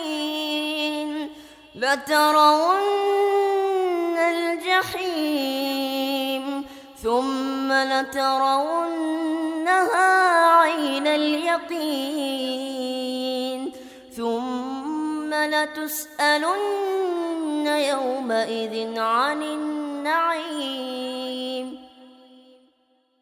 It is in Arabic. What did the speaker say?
اليقين لترون الجحيم ثم لترونها عين اليقين ثم لتسألن يومئذ عن النعيم